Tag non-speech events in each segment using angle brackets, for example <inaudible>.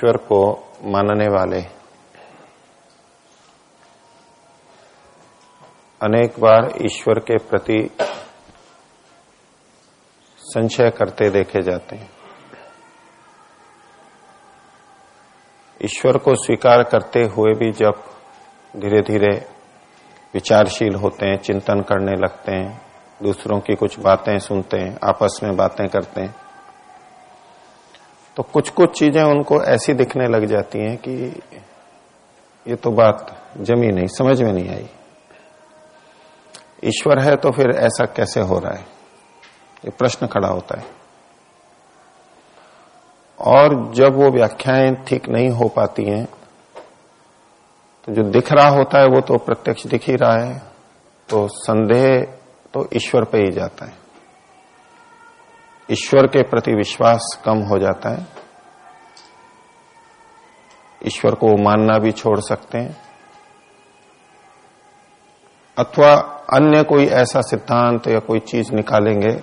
ईश्वर को मानने वाले। अनेक बार ईश्वर के प्रति संशय करते देखे जाते हैं। ईश्वर को स्वीकार करते हुए भी जब धीरे धीरे विचारशील होते हैं, चिंतन करने लगते हैं, दूसरों की कुछ बातें सुनते हैं, आपस में बातें करते हैं तो कुछ कुछ चीज़ें उनको ऐसी दिखने लग जाती हैं कि ये तो बात जमी नहीं, समझ में नहीं आई। ईश्वर है तो फिर ऐसा कैसे हो रहा है? ये प्रश्न खड़ा होता है। और जब वो व्याख्याएँ ठीक नहीं हो पाती हैं तो जो दिख रहा होता है वो तो प्रत्यक्ष दिख ही रहा है तो संदेह तो ईश्वर पे ही जाता है। ईश्वर के प्रति विश्वास कम हो जाता है। ईश्वर को मानना भी छोड़ सकते हैं। अथवा अन्य कोई ऐसा सिद्धांत या कोई चीज़ निकालेंगे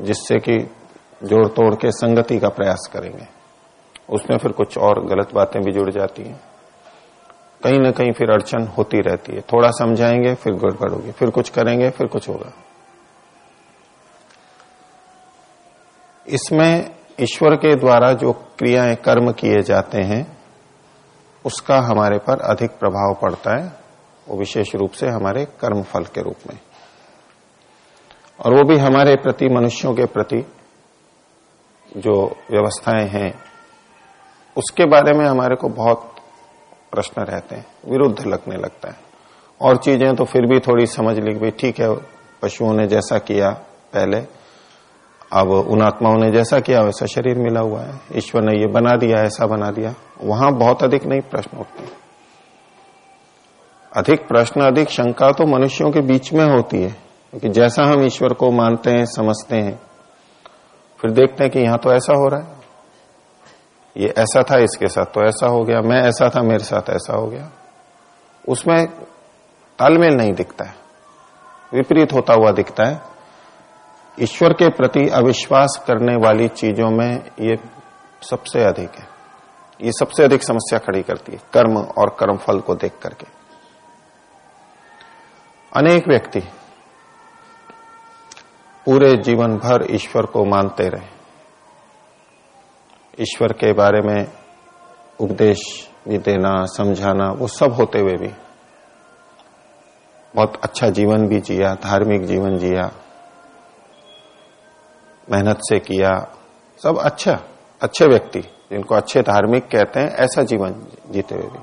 जिससे कि जोड़ तोड़ के संगति का प्रयास करेंगे। उसमें फिर कुछ और गलत बातें भी जुड़ जाती हैं। कहीं ना कहीं फिर अड़चन होती रहती है। थोड़ा समझाएँगे, फिर गड़बड़ होगी। फिर कुछ करेंगे, फिर कुछ होगा। इसमें ईश्वर के द्वारा जो क्रियाएँ कर्म किए जाते हैं, उसका हमारे पर अधिक प्रभाव पड़ता है। वो विशेष रूप से हमारे कर्म फल के रूप में। और वो भी हमारे प्रति, मनुष्यों के प्रति जो व्यवस्थाएँ हैं, उसके बारे में हमारे को बहुत प्रश्न रहते हैं। विरुद्ध लगने लगता है। और चीज़ें तो फिर भी थोड़ी समझ ली भाई ठीक है, पशुओं ने जैसा किया पहले अब उन आत्माओं ने जैसा किया, वैसा शरीर मिला हुआ है। ईश्वर ने ये बना दिया, ऐसा बना दिया। वहाँ बहुत अधिक नहीं प्रश्न उठते अधिक प्रश्न, अधिक शंका तो मनुष्यों के बीच में होती है, क्योंकि जैसा हम ईश्वर को मानते हैं, समझते हैं, फिर देखते हैं कि यहाँ तो ऐसा हो रहा है। ये ऐसा था इसके साथ तो ऐसा हो गया, मैं ऐसा था, मेरे साथ ऐसा हो गया। उसमें तालमेल नहीं दिखता है। विपरीत होता हुआ दिखता है। ईश्वर के प्रति अविश्वास करने वाली चीज़ों में ये सबसे अधिक है। ये सबसे अधिक समस्या खड़ी करती है, कर्म और कर्म फल को देख करके। अनेक व्यक्ति पूरे जीवन भर ईश्वर को मानते रहे। ईश्वर के बारे में उपदेश भी देना, समझाना, वो सब होते हुए भी। बहुत अच्छा जीवन भी जिया, धार्मिक जीवन जिया। मेहनत से किया, सब अच्छा अच्छे व्यक्ति, जिनको अच्छे धार्मिक कहते हैं, ऐसा जीवन जीते हुए भी।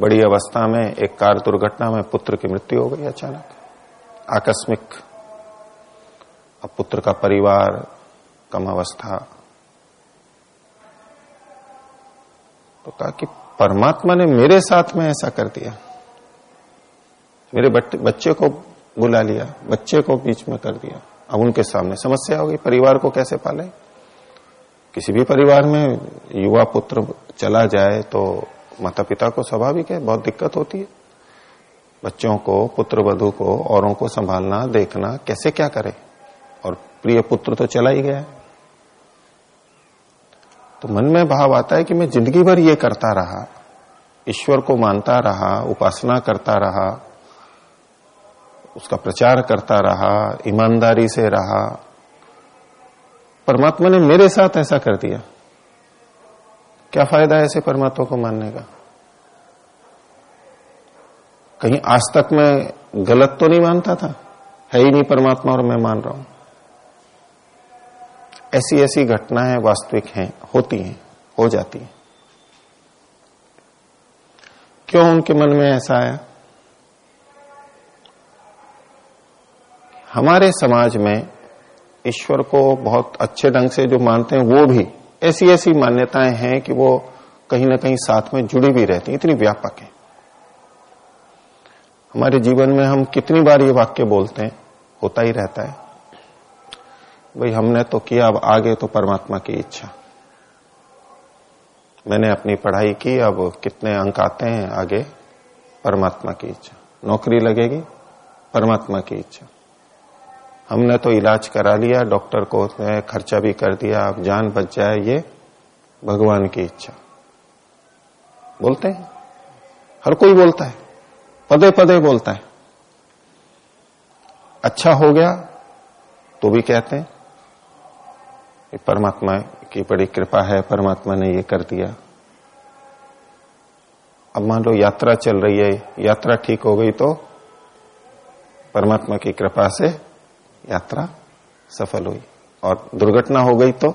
बड़ी अवस्था में, एक कार दुर्घटना में पुत्र की मृत्यु हो गई अचानक। आकस्मिक, अब पुत्र का परिवार, कम अवस्था। तो कहा कि परमात्मा ने मेरे साथ में ऐसा कर दिया। मेरे बच्चे को बुला लिया, बच्चे को बीच में कर दिया। अब उनके सामने समस्या हो गई परिवार को कैसे पाले? किसी भी परिवार में युवा पुत्र चला जाए तो माता पिता को स्वाभाविक है, बहुत दिक्कत होती है। बच्चों को पुत्र वधु को, औरों को संभालना, देखना, कैसे क्या करे? और प्रिय पुत्र तो चला ही गया है। तो मन में भाव आता है कि मैं ज़िंदगी भर ये करता रहा, ईश्वर को मानता रहा, उपासना करता रहा उसका प्रचार करता रहा, ईमानदारी से रहा। परमात्मा ने मेरे साथ ऐसा कर दिया। क्या फ़ायदा है ऐसे परमात्मा को मानने का? कहीं आज तक मैं गलत तो नहीं मानता था? है ही नहीं परमात्मा और मैं मान रहा हूँ। ऐसी ऐसी घटनाएँ वास्तविक हैं, होती हैं, हो जाती हैं। क्यों उनके मन में ऐसा आया? हमारे समाज में ईश्वर को बहुत अच्छे ढंग से जो मानते हैं वो भी ऐसी ऐसी मान्यताएँ हैं कि वो कहीं ना कहीं साथ में जुड़ी भी रहती इतनी व्यापक है। हमारे जीवन में हम कितनी बार ये वाक्य बोलते हैं, होता ही रहता है। भाई, हमने तो किया, अब आगे तो परमात्मा की इच्छा। मैंने अपनी पढ़ाई की, अब कितने अंक आते हैं आगे? परमात्मा की इच्छा। नौकरी लगेगी, परमात्मा की इच्छा। हमने तो इलाज करा लिया, डॉक्टर को खर्चा भी कर दिया, अब जान बच जाए ये भगवान की इच्छा। बोलते हैं। हर कोई बोलता है। पदे पदे बोलता है। अच्छा हो गया तो भी कहते हैं परमात्मा की बड़ी कृपा है, परमात्मा ने ये कर दिया। अब मान लो यात्रा चल रही है, यात्रा ठीक हो गई तो परमात्मा की कृपा से यात्रा सफल हुई। और दुर्घटना हो गई तो?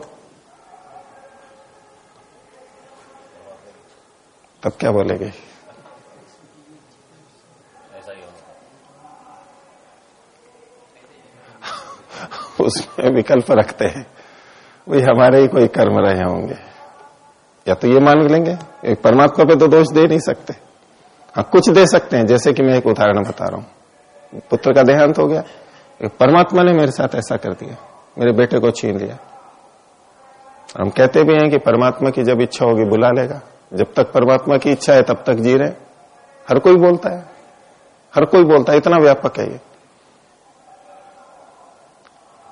तब क्या बोलेगे? <laughs> उसमें विकल्प रखते हैं। वही हमारे ही कोई कर्म रहे होंगे। या तो ये मान लेंगे एक परमात्मा पे तो दोष दे नहीं सकते। हाँ कुछ दे सकते हैं जैसे कि मैं एक उदाहरण बता रहा हूँ। पुत्र का देहांत हो गया। परमात्मा ने मेरे साथ ऐसा कर दिया। मेरे बेटे को छीन लिया। हम कहते भी हैं कि परमात्मा की जब इच्छा होगी बुला लेगा। जब तक परमात्मा की इच्छा है, तब तक जी रहे हर कोई बोलता है। हर कोई बोलता है। इतना व्यापक है ये।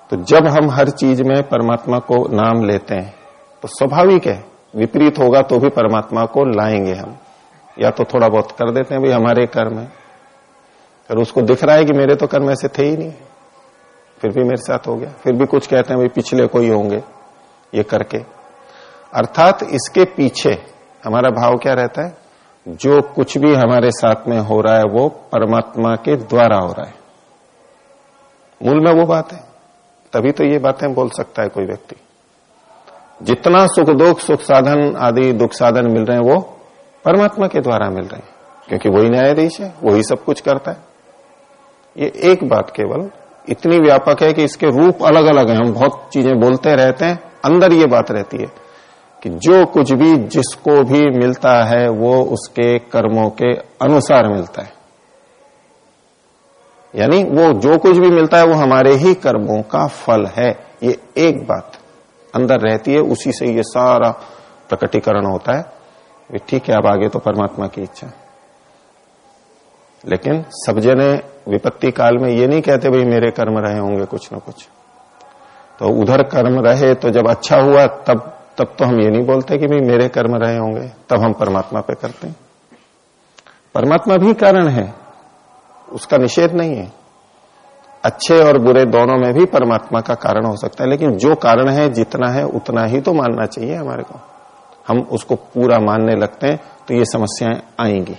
तो जब हम हर चीज़ में परमात्मा को नाम लेते हैं तो स्वाभाविक है। विपरीत होगा तो भी परमात्मा को लाएँगे हम। या तो थोड़ा बहुत कर देते हैं, भाई, हमारे कर्म है। फिर उसको दिख रहा है कि मेरे तो कर्म ऐसे थे ही नहीं। फिर भी मेरे साथ हो गया। फिर भी कुछ कहते हैं, भाई, पिछले कोई होंगे। ये करके। अर्थात इसके पीछे हमारा भाव क्या रहता है? जो कुछ भी हमारे साथ में हो रहा है, वो परमात्मा के द्वारा हो रहा है। मूल में वो बात है। तभी तो ये बातें बोल सकता है कोई व्यक्ति। जितना सुख दुख, सुख साधन आदि, दुख साधन मिल रहे हैं, वो परमात्मा के द्वारा मिल रहे हैं। क्योंकि वही न्यायाधीश है, वही सब कुछ करता है। ये एक बात केवल इतनी व्यापक है कि इसके रूप अलग अलग हैं। हम बहुत चीज़ें बोलते रहते हैं, अंदर ये बात रहती है कि जो कुछ भी जिसको भी मिलता है, वो उसके कर्मों के अनुसार मिलता है। यानी वो जो कुछ भी मिलता है, वो हमारे ही कर्मों का फल है। ये एक बात अंदर रहती है, उसी से ये सारा प्रकटीकरण होता है। ठीक है अब आगे तो परमात्मा की इच्छा लेकिन सब जने विपत्ति काल में ये नहीं कहते भाई मेरे कर्म रहे होंगे कुछ ना कुछ। तो उधर कर्म रहे तो जब अच्छा हुआ तब तब तो हम ये नहीं बोलते कि भाई मेरे कर्म रहे होंगे, तब हम परमात्मा पे करते हैं। परमात्मा भी कारण है, उसका निषेध नहीं है। अच्छे और बुरे दोनों में भी परमात्मा का कारण हो सकता है, लेकिन जो कारण है, जितना है, उतना ही तो मानना चाहिए हमारे को। हम उसको पूरा मानने लगते हैं तो ये समस्याएँ आएँगी।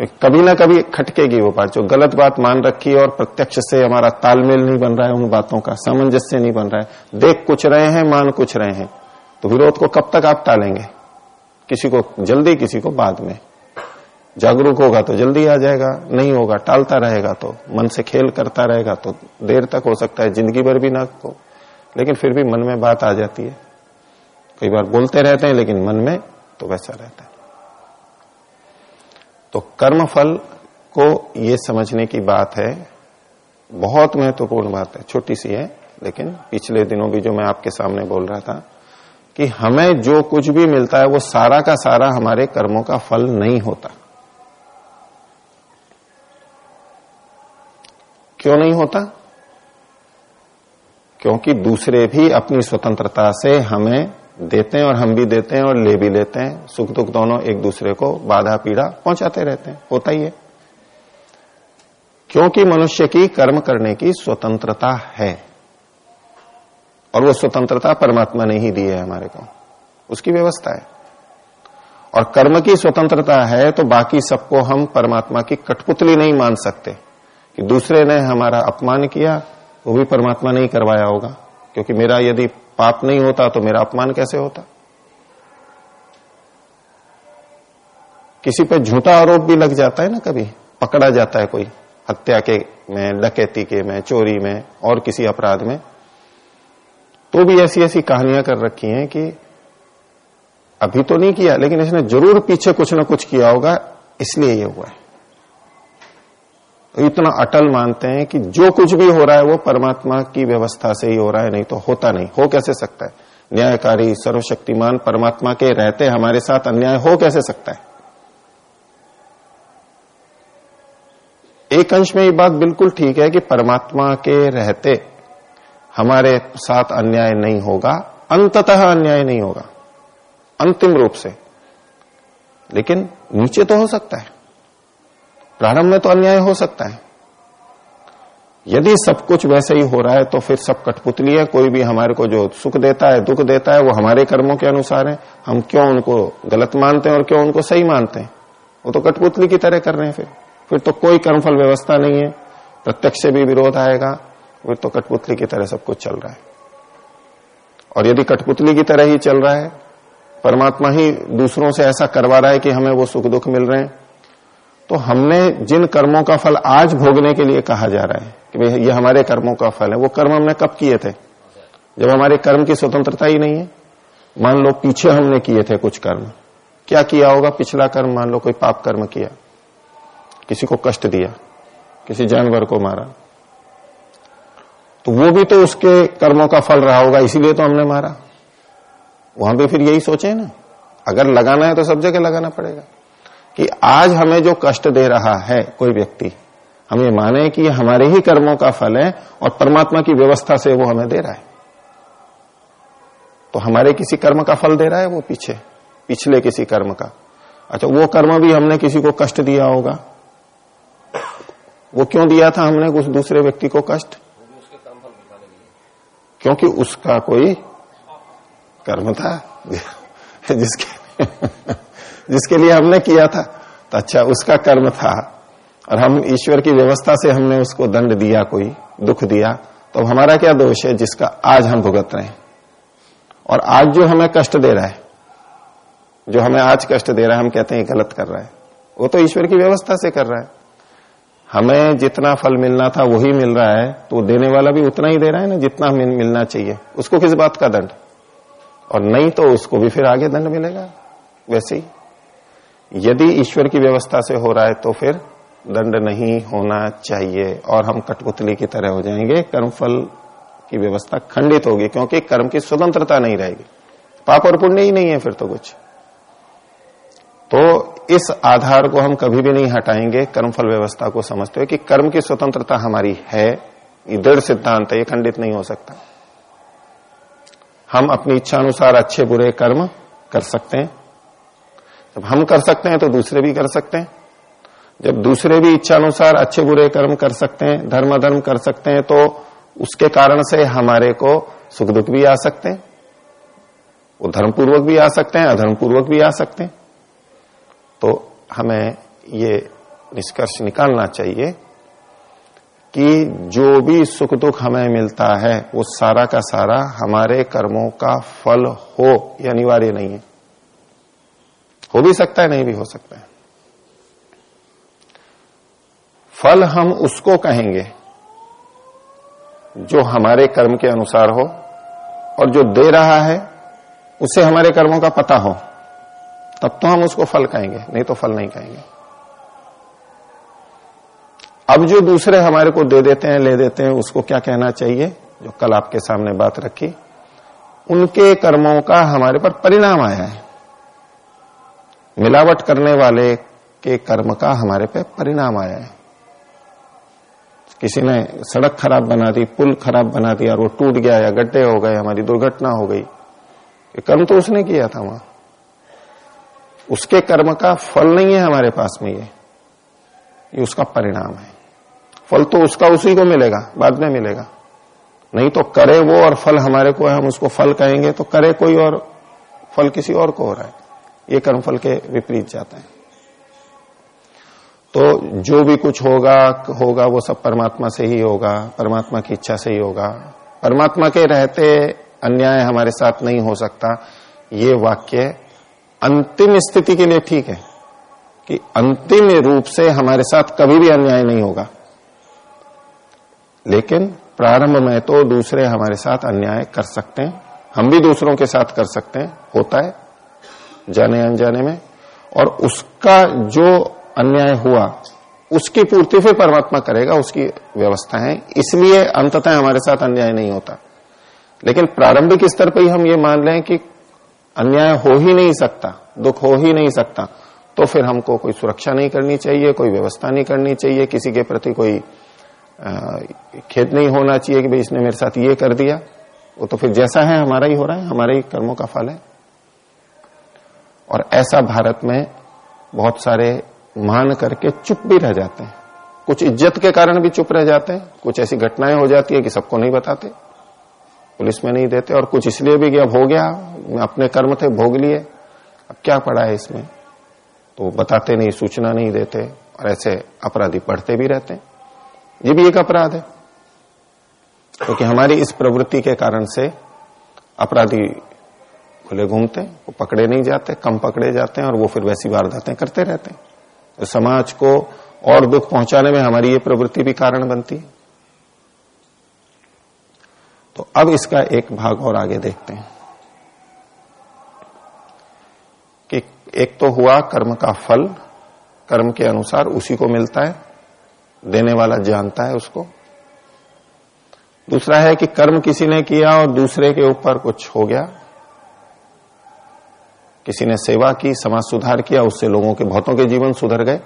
कभी ना कभी खटकेगी वो बात, जो गलत बात मान रखी है और प्रत्यक्ष से हमारा तालमेल नहीं बन रहा है उन बातों का, सामंजस्य नहीं बन रहा है। देख कुछ रहे हैं, मान कुछ रहे हैं। तो विरोध को कब तक आप टालेंगे? किसी को जल्दी, किसी को बाद में। जागरूक होगा तो जल्दी आ जाएगा, नहीं होगा टालता रहेगा तो मन से खेल करता रहेगा तो देर तक हो सकता है, ज़िंदगी भर भी ना हो। लेकिन फिर भी मन में बात आ जाती है। कई बार बोलते रहते हैं, लेकिन मन में तो वैसा रहता है। तो कर्म फल को ये समझने की बात है, बहुत महत्वपूर्ण बात है, छोटी सी है, लेकिन पिछले दिनों भी जो मैं आपके सामने बोल रहा था कि हमें जो कुछ भी मिलता है वो सारा का सारा हमारे कर्मों का फल नहीं होता। क्यों नहीं होता? क्योंकि दूसरे भी अपनी स्वतंत्रता से हमें देते हैं और हम भी देते हैं और ले भी लेते हैं। सुख दुख दोनों एक दूसरे को बाधा पीड़ा पहुंचाते रहते हैं। होता ही है। क्योंकि मनुष्य की कर्म करने की स्वतंत्रता है। और वो स्वतंत्रता परमात्मा ने ही दी है हमारे को। उसकी व्यवस्था है। और कर्म की स्वतंत्रता है तो बाकी सबको हम परमात्मा की कठपुतली नहीं मान सकते। कि दूसरे ने हमारा अपमान किया, वो भी परमात्मा ने ही करवाया होगा। क्योंकि मेरा यदि पाप नहीं होता तो मेरा अपमान कैसे होता? किसी पे झूठा आरोप भी लग जाता है ना कभी? पकड़ा जाता है कोई हत्या के में डकैती के में, चोरी में और किसी अपराध में। तो भी ऐसी ऐसी कहानियाँ कर रखी हैं कि अभी तो नहीं किया, लेकिन इसने ज़रूर पीछे कुछ ना कुछ किया होगा, इसलिए ये हुआ है। इतना अटल मानते हैं कि जो कुछ भी हो रहा है वो परमात्मा की व्यवस्था से ही हो रहा है, नहीं तो होता नहीं। हो कैसे सकता है? न्यायकारी, सर्वशक्तिमान परमात्मा के रहते हमारे साथ अन्याय हो कैसे सकता है? एक अंश में ये बात बिल्कुल ठीक है कि परमात्मा के रहते हमारे साथ अन्याय नहीं होगा, अंततः अन्याय नहीं होगा, अंतिम रूप से। लेकिन नीचे तो हो सकता है। प्रारंभ में तो अन्याय हो सकता है। यदि सब कुछ वैसे ही हो रहा है तो फिर सब कठपुतली है, कोई भी हमारे को जो सुख देता है, दुख देता है, वो हमारे कर्मों के अनुसार है। हम क्यों उनको गलत मानते हैं और क्यों उनको सही मानते हैं? वो तो कठपुतली की तरह कर रहे हैं फिर। फिर तो कोई कर्मफल व्यवस्था नहीं है। प्रत्यक्ष से भी विरोध आएगा, फिर तो कठपुतली की तरह सब कुछ चल रहा है। और यदि कठपुतली की तरह ही चल रहा है, परमात्मा ही दूसरों से ऐसा करवा रहा है कि हमें वो सुख दुख मिल रहे हैं तो हमने जिन कर्मों का फल आज भोगने के लिए कहा जा रहा है कि भाई ये हमारे कर्मों का फल है, वो कर्म हमने कब किए थे? जब हमारे कर्म की स्वतंत्रता ही नहीं है। मान लो पीछे हमने किए थे कुछ कर्म। क्या किया होगा? पिछला कर्म मान लो कोई पाप कर्म किया। किसी को कष्ट दिया। किसी जानवर को मारा। तो वो भी तो उसके कर्मों का फल रहा होगा, इसीलिए तो हमने मारा। वहाँ भी फिर यही सोचे ना। अगर लगाना है तो सब जगह लगाना पड़ेगा। कि आज हमें जो कष्ट दे रहा है कोई व्यक्ति, हम ये माने कि ये हमारे ही कर्मों का फल है और परमात्मा की व्यवस्था से वो हमें दे रहा है। तो हमारे किसी कर्म का फल दे रहा है वो पीछे, पिछले किसी कर्म का। अच्छा वो कर्म भी हमने किसी को कष्ट दिया होगा। वो क्यों दिया था हमने उस दूसरे व्यक्ति को कष्ट? क्योंकि उसका कोई कर्म था, जिसके जिसके लिए हमने किया था। तो अच्छा उसका कर्म था। और हम ईश्वर की व्यवस्था से हमने उसको दंड दिया, कोई दुख दिया। तो हमारा क्या दोष है जिसका आज हम भुगत रहे हैं? और आज जो हमें कष्ट दे रहा है, जो हमें आज कष्ट दे रहा है, हम कहते हैं गलत कर रहा है। वो तो ईश्वर की व्यवस्था से कर रहा है। हमें जितना फल मिलना था, वही मिल रहा है। तो देने वाला भी उतना ही दे रहा है ना, जितना मिलना चाहिए। उसको किस बात का दंड? और नहीं तो उसको भी फिर आगे दंड मिलेगा। वैसे ही। यदि ईश्वर की व्यवस्था से हो रहा है तो फिर दंड नहीं होना चाहिए और हम कठपुतली की तरह हो जाएँगे, कर्मफल की व्यवस्था खंडित होगी, क्योंकि कर्म की स्वतंत्रता नहीं रहेगी। पाप और पुण्य ही नहीं है फिर तो कुछ। तो इस आधार को हम कभी भी नहीं हटाएँगे, कर्मफल व्यवस्था को समझते हुए कि कर्म की स्वतंत्रता हमारी है ये दृढ़ सिद्धांत है, ये खंडित नहीं हो सकता। हम अपनी इच्छा अनुसार अच्छे बुरे कर्म कर सकते हैं। जब हम कर सकते हैं तो दूसरे भी कर सकते हैं। जब दूसरे भी इच्छा अनुसार अच्छे बुरे कर्म कर सकते हैं धर्म धर्म कर सकते हैं तो उसके कारण से हमारे को सुख दुख भी आ सकते हैं, वो धर्मपूर्वक भी आ सकते हैं, अधर्मपूर्वक भी आ सकते हैं। तो हमें ये निष्कर्ष निकालना चाहिए कि जो भी सुख दुख हमें मिलता है, वो सारा का सारा हमारे कर्मों का फल हो, ये अनिवार्य नहीं है। हो भी सकता है, नहीं भी हो सकता है। फल हम उसको कहेंगे जो हमारे कर्म के अनुसार हो और जो दे रहा है, उसे हमारे कर्मों का पता हो। तब तो हम उसको फल कहेंगे, नहीं तो फल नहीं कहेंगे। अब जो दूसरे हमारे को दे देते हैं, ले देते हैं, उसको क्या कहना चाहिए? जो कल आपके सामने बात रखी, उनके कर्मों का हमारे पर परिणाम आया है। मिलावट करने वाले के कर्म का हमारे पे परिणाम आया है। किसी ने सड़क खराब बना दी, पुल खराब बना दिया और वो टूट गया या गड्ढे हो गए, हमारी दुर्घटना हो गई। कर्म तो उसने किया था वहाँ। उसके कर्म का फल नहीं है हमारे पास में ये। ये उसका परिणाम है। फल तो उसका उसी को मिलेगा, बाद में मिलेगा। नहीं तो करे वो और फल हमारे को है, हम उसको फल कहेंगे तो करे कोई और, फल किसी और को हो रहा है। ये कर्मफल के विपरीत जाते हैं। तो जो भी कुछ होगा होगा वो सब परमात्मा से ही होगा, परमात्मा की इच्छा से ही होगा। परमात्मा के रहते अन्याय हमारे साथ नहीं हो सकता। ये वाक्य अंतिम स्थिति के लिए ठीक है कि अंतिम रूप से हमारे साथ कभी भी अन्याय नहीं होगा। लेकिन प्रारंभ में तो दूसरे हमारे साथ अन्याय कर सकते हैं। हम भी दूसरों के साथ कर सकते हैं। होता है। जाने अनजाने में, और उसका जो अन्याय हुआ, उसकी पूर्ति फिर परमात्मा करेगा, उसकी व्यवस्था है। इसलिए अंततः हमारे साथ अन्याय नहीं होता। लेकिन प्रारंभिक स्तर पर ही हम ये मान लें कि अन्याय हो ही नहीं सकता, दुख हो ही नहीं सकता तो फिर हमको कोई सुरक्षा नहीं करनी चाहिए, कोई व्यवस्था नहीं करनी चाहिए, किसी के प्रति कोई खेद नहीं होना चाहिए कि भाई इसने मेरे साथ ये कर दिया। वो तो फिर जैसा है, हमारा ही हो रहा है, हमारे ही कर्मों का फल है। और ऐसा भारत में बहुत सारे मान करके चुप भी रह जाते हैं। कुछ इज़्ज़त के कारण भी चुप रह जाते हैं। कुछ ऐसी घटनाएँ हो जाती है कि सबको नहीं बताते। पुलिस में नहीं देते और कुछ इसलिए भी अब हो गया, अपने कर्म थे, भोग लिए। अब क्या पड़ा है इसमें? तो बताते नहीं, सूचना नहीं देते और ऐसे अपराधी पढ़ते भी रहते हैं। ये भी एक अपराध है। क्योंकि तो हमारी इस प्रवृत्ति के कारण से अपराधी खुले घूमते हैं, वो पकड़े नहीं जाते, कम पकड़े जाते हैं और वो फिर वैसी वारदातें करते रहते हैं। तो समाज को और दुख पहुँचाने में हमारी ये प्रवृत्ति भी कारण बनती है। तो अब इसका एक भाग और आगे देखते हैं कि एक तो हुआ कर्म का फल, कर्म के अनुसार उसी को मिलता है, देने वाला जानता है उसको। दूसरा है कि कर्म किसी ने किया और दूसरे के ऊपर कुछ हो गया किसी ने सेवा की, समाज सुधार किया, उससे लोगों के बहुतों के जीवन सुधर गए।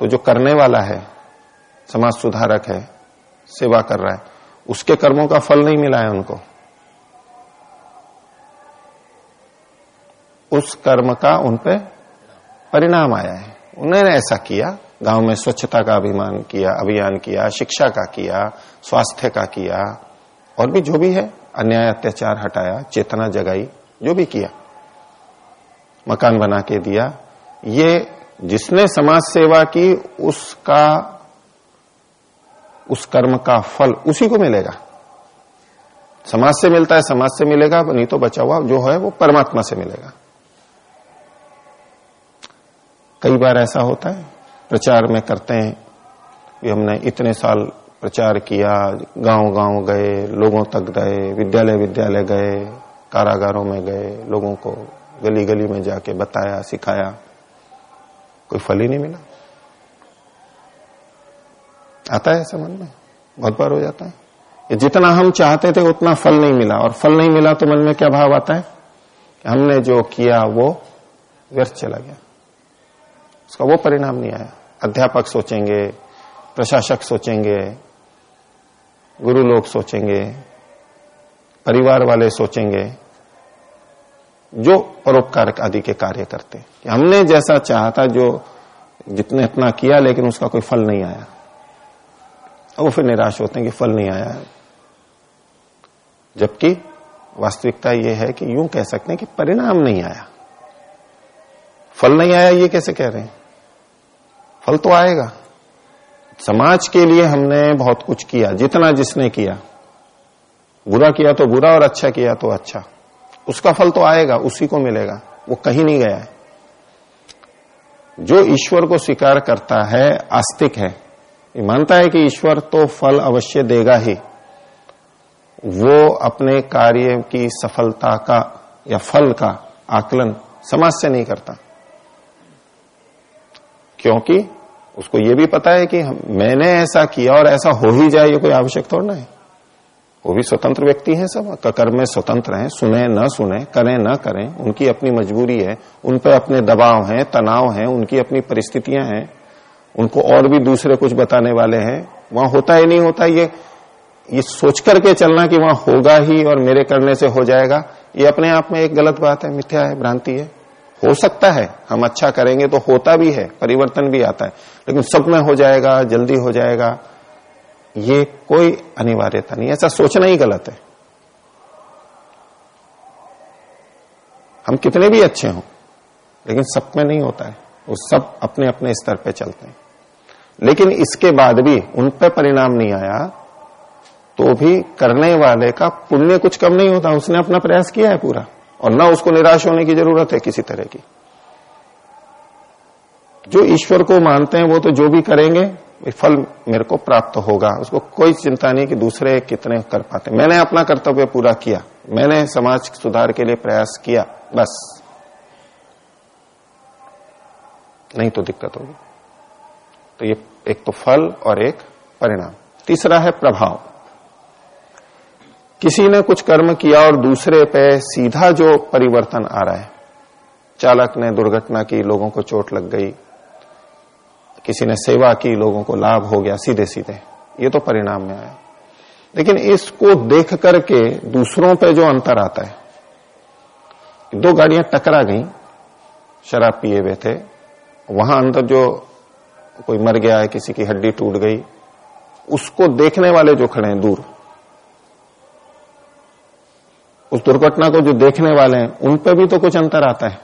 तो जो करने वाला है, समाज सुधारक है, सेवा कर रहा है, उसके कर्मों का फल नहीं मिला है उनको। उस कर्म का उन पे परिणाम आया है। उन्होंने ऐसा किया, गाँव में स्वच्छता का अभिमान किया, अभियान किया, शिक्षा का किया, स्वास्थ्य का किया, और भी जो भी है, अन्याय, अत्याचार हटाया, चेतना जगाई, जो भी किया। मकान बना के दिया। ये जिसने समाज सेवा की, उसका, उस कर्म का फल उसी को मिलेगा। समाज से मिलता है, समाज से मिलेगा, नहीं तो बचा हुआ जो है वो परमात्मा से मिलेगा। कई बार ऐसा होता है, प्रचार में करते हैं, कि हमने इतने साल प्रचार किया गाँव गाँव गए, लोगों तक गए विद्यालय विद्यालय गए, कारागारों में गए, लोगों को गली गली में जाके बताया, सिखाया। कोई फल ही नहीं मिला। आता है समझ में? बहुत बार हो जाता है। जितना हम चाहते थे, उतना फल नहीं मिला। और फल नहीं मिला तो मन में क्या भाव आता है? हमने जो किया, वो व्यर्थ चला गया। उसका वो परिणाम नहीं आया। अध्यापक सोचेंगे, प्रशासक सोचेंगे, गुरु लोग सोचेंगे, परिवार वाले सोचेंगे। जो परोपकार आदि के कार्य करते कि हमने जैसा चाहा था, जो जितने इतना किया, लेकिन उसका कोई फल नहीं आया। वो फिर निराश होते हैं कि फल नहीं आया। जबकि वास्तविकता यह है कि यूँ कह सकते हैं कि परिणाम नहीं आया। फल नहीं आया, ये कैसे कह रहे हैं? फल तो आएगा। समाज के लिए हमने बहुत कुछ किया, जितना जिसने किया। बुरा किया तो बुरा और अच्छा किया तो अच्छा। उसका फल तो आएगा, उसी को मिलेगा। वो कहीं नहीं गया है। जो ईश्वर को स्वीकार करता है, आस्तिक है, ये मानता है कि ईश्वर तो फल अवश्य देगा ही। वो अपने कार्य की सफलता का या फल का आकलन समाज से नहीं करता। क्योंकि उसको ये भी पता है कि मैंने ऐसा किया और ऐसा हो ही जाए, ये कोई आवश्यक थोड़ा है वो भी स्वतंत्र व्यक्ति हैं सब। कर्म में स्वतंत्र हैं, सुने न सुने, करें न करें, उनकी अपनी मजबूरी है, उन पर अपने दबाव हैं, तनाव हैं, उनकी अपनी परिस्थितियाँ हैं, उनको और भी दूसरे कुछ बताने वाले हैं। वहाँ होता ही नहीं, होता ये ये सोच करके चलना कि वहाँ होगा ही और मेरे करने से हो जाएगा, ये अपने आप में एक गलत बात है, मिथ्या है, भ्रांति है। हो सकता है, हम अच्छा करेंगे तो होता भी है, परिवर्तन भी आता है, लेकिन सब में हो जाएगा, जल्दी हो जाएगा ये कोई अनिवार्यता नहीं ऐसा सोचना ही गलत है। हम कितने भी अच्छे हों, लेकिन सब में नहीं होता है। वो सब अपने अपने स्तर पे चलते हैं। लेकिन इसके बाद भी उन पर परिणाम नहीं आया तो भी करने वाले का पुण्य कुछ कम नहीं होता। उसने अपना प्रयास किया है पूरा, और ना उसको निराश होने की ज़रूरत है किसी तरह की। जो ईश्वर को मानते हैं, वो तो जो भी करेंगे फल मेरे को प्राप्त होगा। उसको कोई चिंता नहीं कि दूसरे कितने कर पाते। मैंने अपना कर्तव्य पूरा किया। मैंने समाज सुधार के लिए प्रयास किया। बस। नहीं तो दिक्कत होगी। तो ये एक तो फल और एक परिणाम। तीसरा है प्रभाव। किसी ने कुछ कर्म किया और दूसरे पे सीधा जो परिवर्तन आ रहा है, चालक ने दुर्घटना की, लोगों को चोट लग गई किसी ने सेवा की, लोगों को लाभ हो गया सीधे सीधे ये तो परिणाम में आया। लेकिन इसको देख करके दूसरों पे जो अंतर आता है, दो गाड़ियाँ टकरा गई, शराब पिए हुए थे, वहाँ अंदर जो कोई मर गया है, किसी की हड्डी टूट गई, उसको देखने वाले जो खड़े हैं, दूर। उस दुर्घटना को जो देखने वाले हैं, उन पे भी तो कुछ अंतर आता है।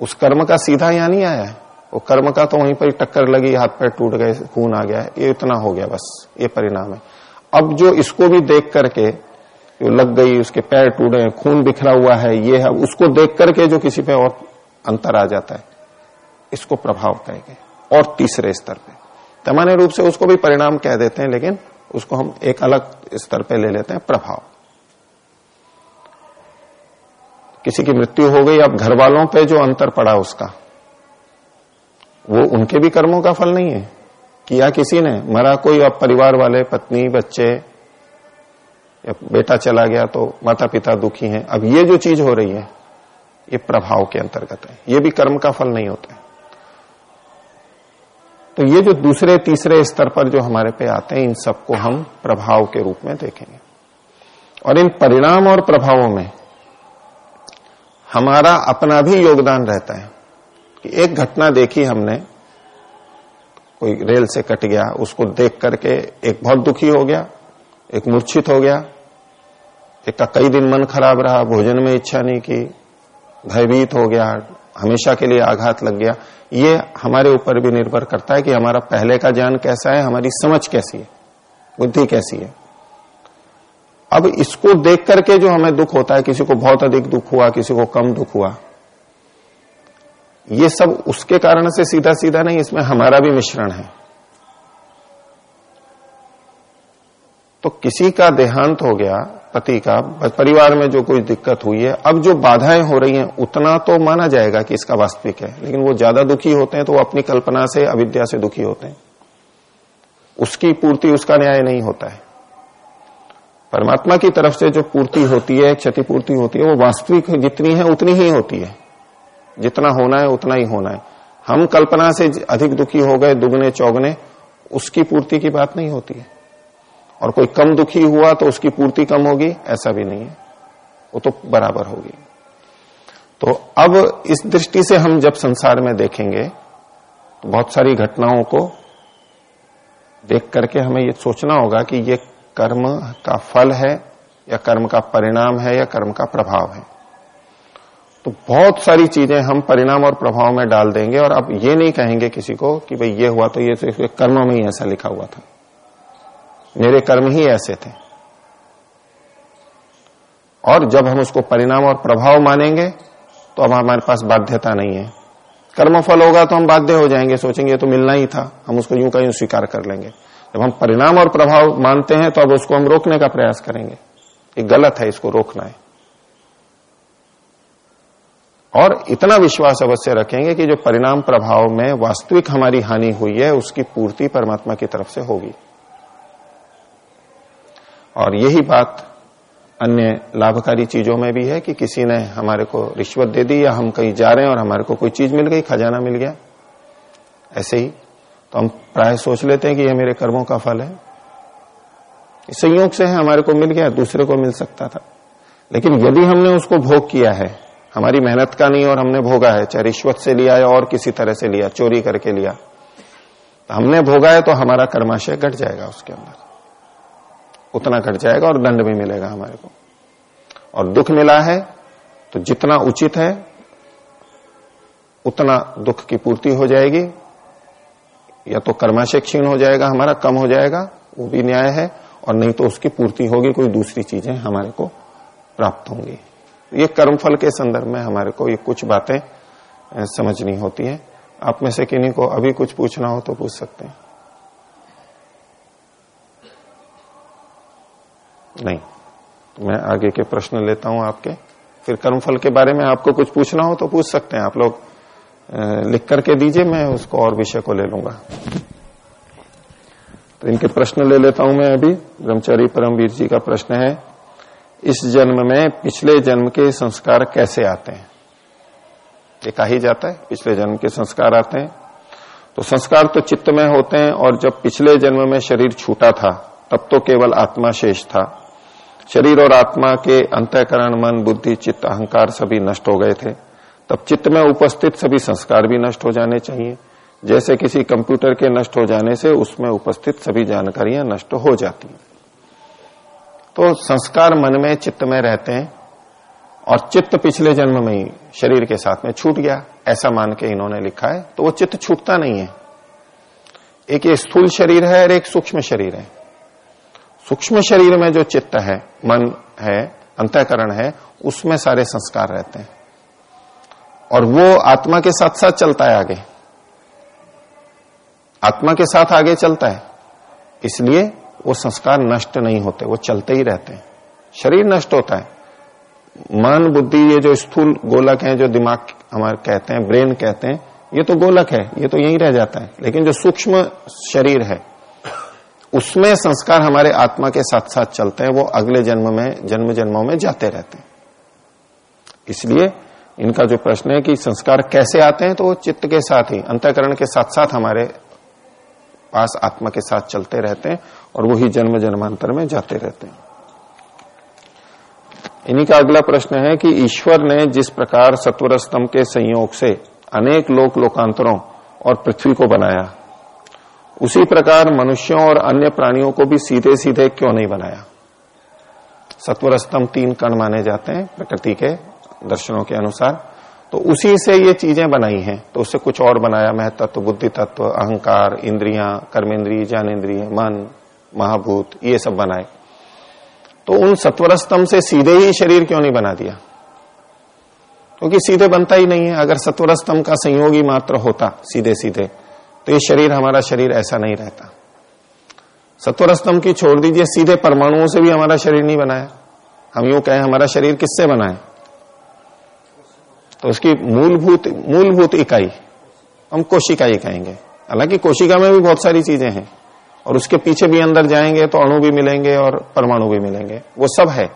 उस कर्म का सीधा यहाँ नहीं आया है। वो कर्म का तो वहीं पर टक्कर लगी, हाथ पैर टूट गए, खून आ गया, ये इतना हो गया बस, ये परिणाम है। अब जो इसको भी देख करके, जो लग गई, उसके पैर टूटे, खून बिखरा हुआ है, ये है उसको देख करके जो किसी पे और अंतर आ जाता है, इसको प्रभाव कहेंगे। और तीसरे स्तर पे, सामान्य रूप से उसको भी परिणाम कह देते हैं, लेकिन उसको हम एक अलग स्तर पे ले लेते हैं, प्रभाव। किसी की मृत्यु हो गई, अब घर वालों पे जो अंतर पड़ा उसका वो उनके भी कर्मों का फल नहीं है। किया किसी ने? मरा कोई अब परिवार वाले, पत्नी, बच्चे, या बेटा चला गया तो माता पिता दुखी हैं। अब ये जो चीज़ हो रही है, ये प्रभाव के अंतर्गत है। ये भी कर्म का फल नहीं होता है। तो ये जो दूसरे, तीसरे स्तर पर जो हमारे पे आते हैं, इन सबको हम प्रभाव के रूप में देखेंगे। और इन परिणाम और प्रभावों में हमारा अपना भी योगदान रहता है। कि एक घटना देखी हमने, कोई रेल से कट गया, उसको देख करके एक बहुत दुखी हो गया, एक मूर्छित हो गया, एक का कई दिन मन खराब रहा, भोजन में इच्छा नहीं की, भयभीत हो गया, हमेशा के लिए आघात लग गया। ये हमारे ऊपर भी निर्भर करता है कि हमारा पहले का ज्ञान कैसा है, हमारी समझ कैसी है, बुद्धि कैसी है। अब इसको देख करके जो हमें दुख होता है, किसी को बहुत अधिक दुख हुआ, किसी को कम दुख हुआ ये सब उसके कारण से सीधा सीधा नहीं, इसमें हमारा भी मिश्रण है। तो किसी का देहांत हो गया, पति का परिवार में जो कोई दिक्कत हुई है, अब जो बाधाएँ हो रही हैं, उतना तो माना जाएगा कि इसका वास्तविक है, लेकिन वो ज़्यादा दुखी होते हैं तो वो अपनी कल्पना से, अविद्या से दुखी होते हैं। उसकी पूर्ति, उसका न्याय नहीं होता है। परमात्मा की तरफ़ से जो पूर्ति होती है, क्षतिपूर्ति होती है, वो वास्तविक जितनी है, उतनी ही होती है। जितना होना है उतना ही होना है। हम कल्पना से अधिक दुखी हो गए, दुगने, चौगने, उसकी पूर्ति की बात नहीं होती है। और कोई कम दुखी हुआ तो उसकी पूर्ति कम होगी, ऐसा भी नहीं है। वो तो बराबर होगी। तो अब इस दृष्टि से हम जब संसार में देखेंगे तो बहुत सारी घटनाओं को देख करके हमें ये सोचना होगा कि ये कर्म का फल है, या कर्म का परिणाम है, या कर्म का प्रभाव है। तो बहुत सारी चीज़ें हम परिणाम और प्रभाव में डाल देंगे और अब ये नहीं कहेंगे किसी को कि भाई ये हुआ तो ये तो कर्म में ही ऐसा लिखा हुआ था। मेरे कर्म ही ऐसे थे। और जब हम उसको परिणाम और प्रभाव मानेंगे तो अब हमारे पास बाध्यता नहीं है। कर्म फल होगा तो हम बाध्य हो जाएँगे, सोचेंगे ये तो मिलना ही था, हम उसको यूँ का यूँ स्वीकार कर लेंगे। जब हम परिणाम और प्रभाव मानते हैं तो अब उसको हम रोकने का प्रयास करेंगे। ये गलत है, इसको रोकना है। और इतना विश्वास अवश्य रखेंगे कि जो परिणाम प्रभाव में वास्तविक हमारी हानि हुई है, उसकी पूर्ति परमात्मा की तरफ़ से होगी। और यही बात अन्य लाभकारी चीज़ों में भी है कि किसी ने हमारे को रिश्वत दे दी या हम कहीं जा रहे हैं और हमारे को कोई चीज़ मिल गई, खजाना मिल गया। ऐसे ही तो हम प्राय सोच लेते हैं कि यह मेरे कर्मों का फल है। संयोग से है हमारे को मिल गया, दूसरे को मिल सकता था। लेकिन यदि हमने उसको भोग किया है हमारी मेहनत का नहीं और हमने भोगा है, चाहे रिश्वत से लिया या और किसी तरह से लिया, चोरी करके लिया। तो हमने भोगा है तो हमारा कर्माशय घट जाएगा उसके अंदर। उतना घट जाएगा और दंड भी मिलेगा हमारे को। और दुख मिला है तो जितना उचित है, उतना दुख की पूर्ति हो जाएगी। या तो कर्माशय क्षीण हो जाएगा, हमारा कम हो जाएगा, वो भी न्याय है, और नहीं तो उसकी पूर्ति होगी, कोई दूसरी चीज़ें हमारे को प्राप्त होंगी। ये कर्मफल के संदर्भ में हमारे को ये कुछ बातें समझनी होती हैं। आप में से किन्हीं को अभी कुछ पूछना हो तो पूछ सकते हैं। नहीं तो मैं आगे के प्रश्न लेता हूँ आपके। फिर कर्मफल के बारे में आपको कुछ पूछना हो तो पूछ सकते हैं। आप लोग लिख करके दीजिए, मैं उसको और विषय को ले लूँगा। तो इनके प्रश्न ले लेता हूँ मैं अभी। ब्रह्मचारी परमवीर जी का प्रश्न है इस जन्म में पिछले जन्म के संस्कार कैसे आते हैं? ये कहा ही जाता है, पिछले जन्म के संस्कार आते हैं। तो संस्कार तो चित्त में होते हैं और जब पिछले जन्म में शरीर छूटा था, तब तो केवल आत्मा शेष था। शरीर और आत्मा के अंतकरण, मन, बुद्धि, चित्त, अहंकार सभी नष्ट हो गए थे। तब चित्त में उपस्थित सभी संस्कार भी नष्ट हो जाने चाहिए। जैसे किसी कंप्यूटर के नष्ट हो जाने से उसमें उपस्थित सभी जानकारियाँ नष्ट हो जाती हैं। तो संस्कार मन में, चित्त में रहते हैं और चित्त पिछले जन्म में ही शरीर के साथ में छूट गया, ऐसा मान के इन्होंने लिखा है। तो वो चित्त छूटता नहीं है। एक ये स्थूल शरीर है और एक सूक्ष्म शरीर है। सूक्ष्म शरीर में जो चित्त है, मन है, अंतकरण है, उसमें सारे संस्कार रहते हैं। और वो आत्मा के साथ साथ चलता है आगे। आत्मा के साथ आगे चलता है। इसलिए वो संस्कार नष्ट नहीं होते, वो चलते ही रहते हैं। शरीर नष्ट होता है। मन, बुद्धि, ये जो स्थूल गोलक है, जो दिमाग हमारे कहते हैं, ब्रेन कहते हैं, ये तो गोलक है, ये तो यही रह जाता है। लेकिन जो सूक्ष्म शरीर है, उसमें संस्कार हमारे आत्मा के साथ साथ चलते हैं, वो अगले जन्म में, जन्म जन्मों में जाते रहते हैं। इसलिए इनका जो प्रश्न है कि संस्कार कैसे आते हैं तो वो चित्त के साथ ही, अंतकरण के साथ साथ हमारे पास आत्मा के साथ चलते रहते हैं और वही जन्म जन्मांतर में जाते रहते हैं। इन्हीं का अगला प्रश्न है कि ईश्वर ने जिस प्रकार सत्वर स्तंभ के संयोग से अनेक लोक लोकांतरों और पृथ्वी को बनाया, उसी प्रकार मनुष्यों और अन्य प्राणियों को भी सीधे सीधे क्यों नहीं बनाया? सत्वर स्तंभ तीन कण माने जाते हैं प्रकृति के दर्शनों के अनुसार। तो उसी से ये चीज़ें बनाई हैं तो उससे कुछ और बनाया महतत्व बुद्धि तत्व, अहंकार, इंद्रियाँ, कर्मेंद्रिय ज्ञानेन्द्रिय मन महाभूत, ये सब बनाए। तो उन सत्वर स्तंभ से सीधे ही शरीर क्यों नहीं बना दिया? क्योंकि सीधे बनता ही नहीं है। अगर सत्वर स्तंभ का संयोगी मात्र होता सीधे सीधे तो ये शरीर, हमारा शरीर ऐसा नहीं रहता। सत्वर स्तंभ की छोड़ दीजिए, सीधे परमाणुओं से भी हमारा शरीर नहीं बनाया। हम यूँ कहें, हमारा शरीर किससे बना है तो उसकी मूलभूत मूलभूत इकाई, हम कोशिका ही कहेंगे। हालाँकि कोशिका में भी बहुत सारी चीज़ें हैं। और उसके पीछे भी अंदर जाएँगे तो अणु भी मिलेंगे और परमाणु भी मिलेंगे। वो सब है।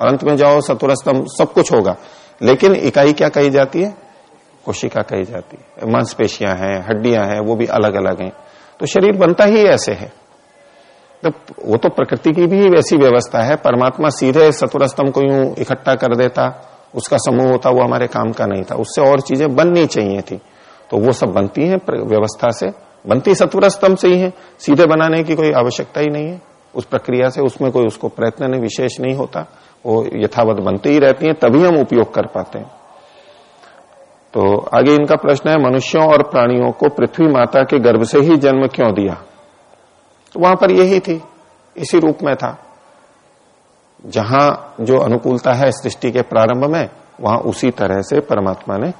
और अंत में जाओ, सतुरस्तम सब कुछ होगा। लेकिन इकाई क्या कही जाती है? कोशिका कही जाती है। मांसपेशियाँ हैं, हड्डियाँ हैं, वो भी अलग अलग हैं। तो शरीर बनता ही ऐसे है। तो वो तो प्रकृति की भी वैसी व्यवस्था है। परमात्मा सीधे सतुरस्तम को यूँ इकट्ठा कर देता। उसका समूह होता, वो हमारे काम का नहीं था। उससे और चीज़ें बननी चाहिए थी। तो वो सब बनती हैं व्यवस्था से। बनती सत्वर स्तंभ से ही है। सीधे बनाने की कोई आवश्यकता ही नहीं है। उस प्रक्रिया से उसमें कोई उसको प्रयत्न नहीं, विशेष नहीं होता। वो यथावत बनती ही रहती है, तभी हम उपयोग कर पाते हैं। तो आगे इनका प्रश्न है, मनुष्यों और प्राणियों को पृथ्वी माता के गर्भ से ही जन्म क्यों दिया? तो वहाँ पर यही थी, इसी रूप में था। जहाँ जो अनुकूलता है, सृष्टि के प्रारंभ में, वहाँ उसी तरह से परमात्मा ने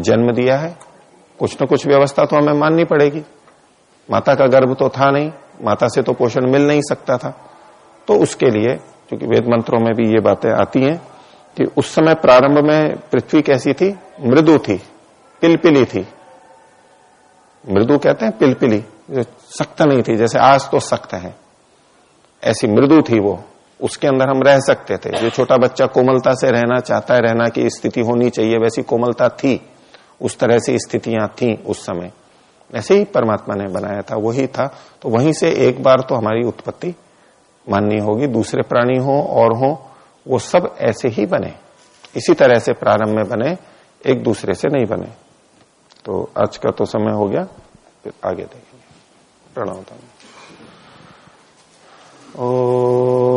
जन्म दिया है। कुछ न कुछ व्यवस्था तो हमें माननी पड़ेगी। माता का गर्भ तो था नहीं, माता से तो पोषण मिल नहीं सकता था। तो उसके लिए, क्योंकि वेद मंत्रों में भी ये बातें आती हैं, कि उस समय प्रारंभ में पृथ्वी कैसी थी? मृदु थी, पिलपिली थी। मृदु कहते हैं पिलपिली, जो सख्त नहीं थी, जैसे आज तो सख्त है। ऐसी मृदु थी वो, उसके अंदर हम रह सकते थे। जो छोटा बच्चा कोमलता से रहना चाहता है, रहना की स्थिति होनी चाहिए, वैसी कोमलता थी। उस तरह से स्थितियाँ थी उस समय। ऐसे ही परमात्मा ने बनाया था, वही था। तो वहीं से एक बार तो हमारी उत्पत्ति माननी होगी, दूसरे प्राणी हो, और हो, वो सब ऐसे ही बने। इसी तरह से प्रारंभ में बने, एक दूसरे से नहीं बने। तो आज का तो समय हो गया, फिर आगे देखेंगे। प्रणव ओ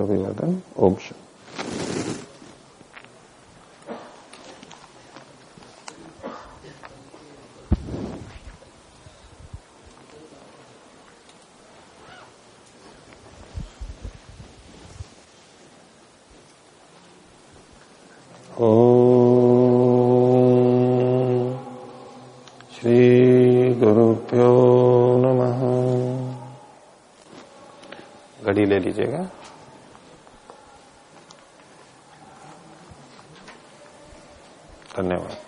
अभिवादन ओम शांति घड़ी ले लीजिएगा। धन्यवाद।